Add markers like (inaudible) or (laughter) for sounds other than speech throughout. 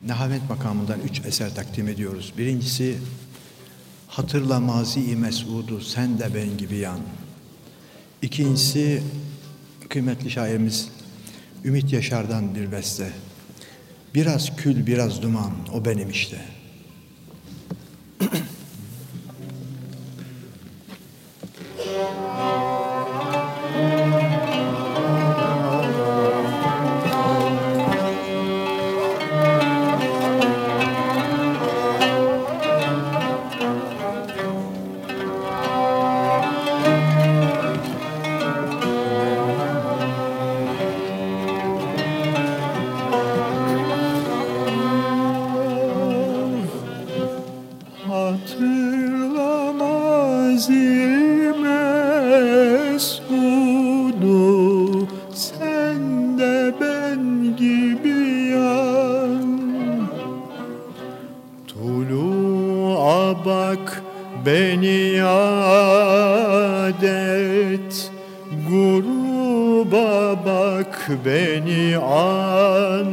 Nehavet makamından üç eser takdim ediyoruz. Birincisi Hatırla mazi-i mes'udu sen de ben gibi yan. İkincisi kıymetli şairimiz Ümit Yaşar'dan bir beste. Biraz kül biraz duman o benim işte. (clears throat) benzemez sen de ben gibi yan. Tulu'a bak beni adet Gruba bak beni an.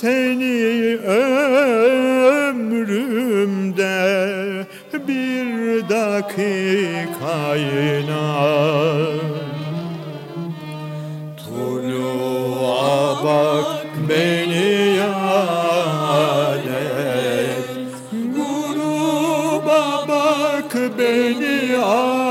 seni ömrümde bir dakikayla Tuluğa bak beni yalet Gruba bak beni yalet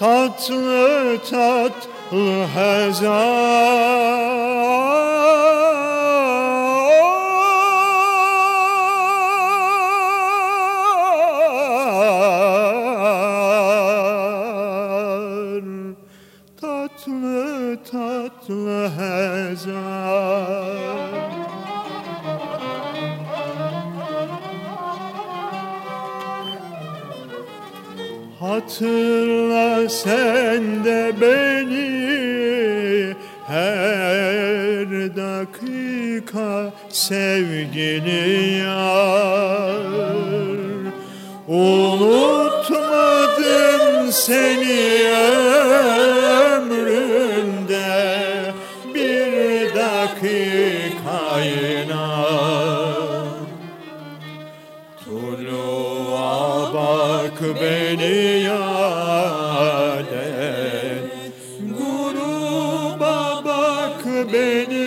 Tatlı tatlı hezar Hatırla sen de beni her dakika sevgili yar Bırak beni yâden Gruba bak beni